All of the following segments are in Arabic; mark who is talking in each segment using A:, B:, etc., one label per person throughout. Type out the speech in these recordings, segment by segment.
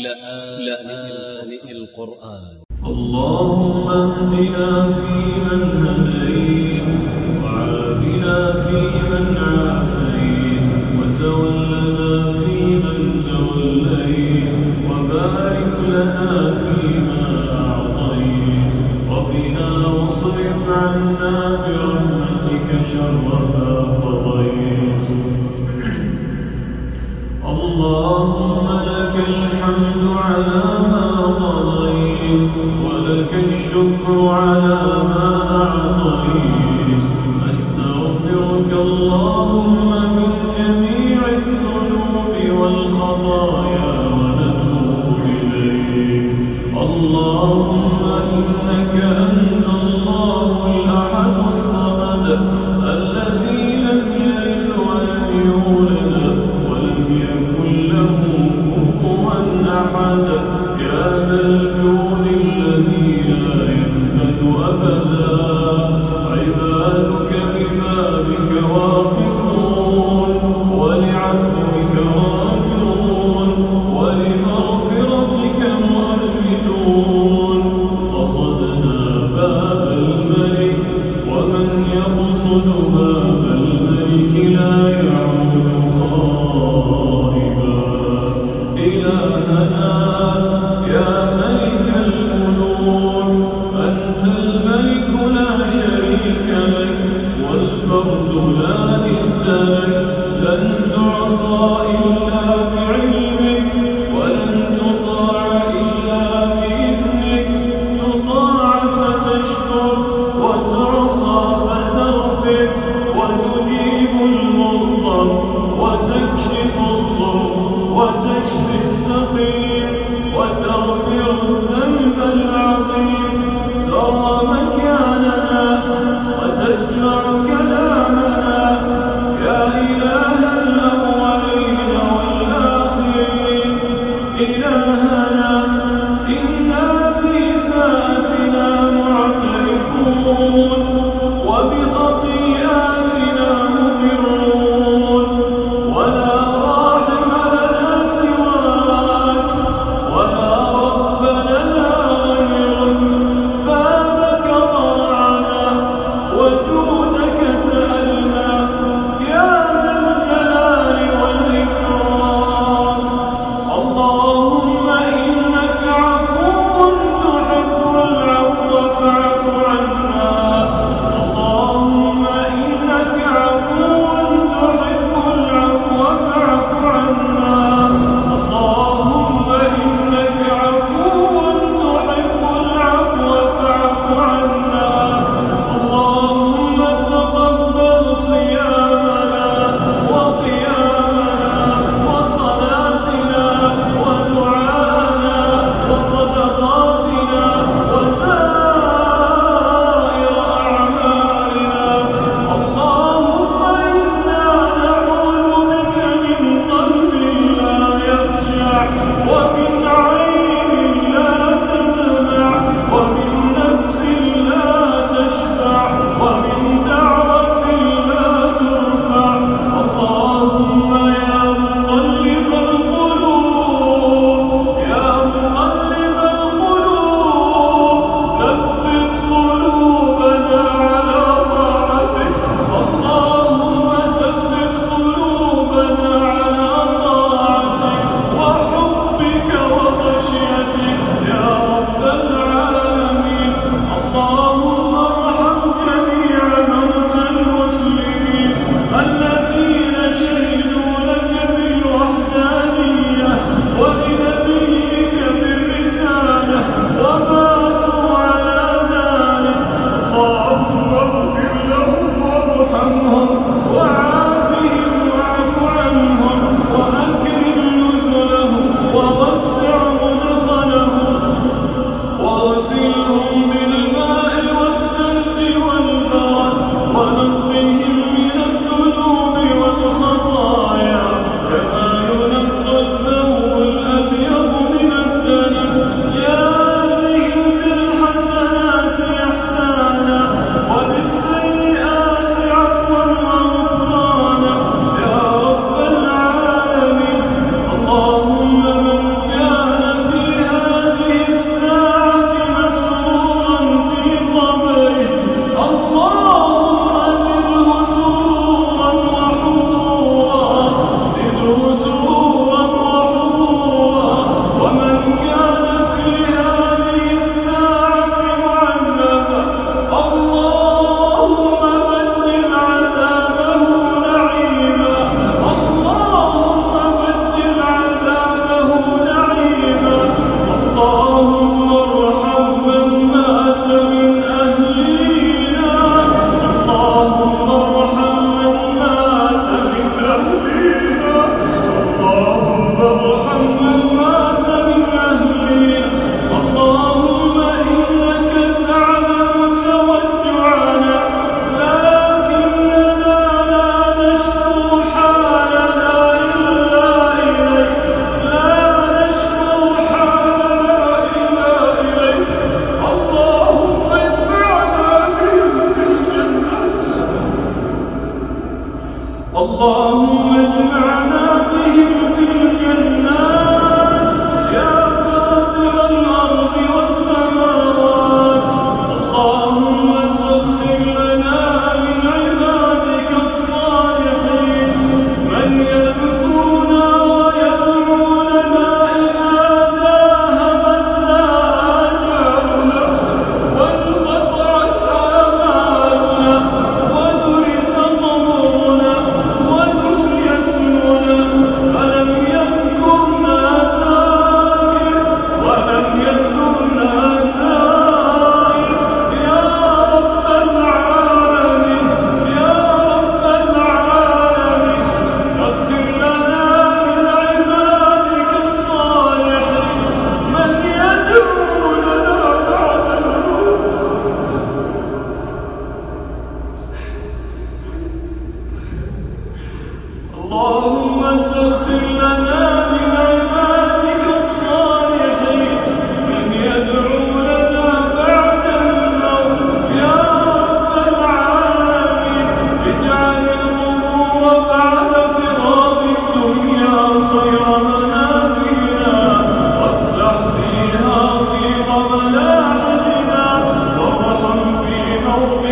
A: لآن القرآن.
B: اللهم اهدنا فيمن هديت وعافنا فيمن عافيت وتولنا فيمن توليت وبارك لنا فيما أعطيت. ربنا واصرف عنا برحمتك شر ما ذكرى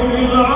B: في العالم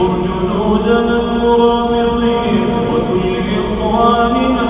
B: واحصر جنودنا المرابطين وكل إخواننا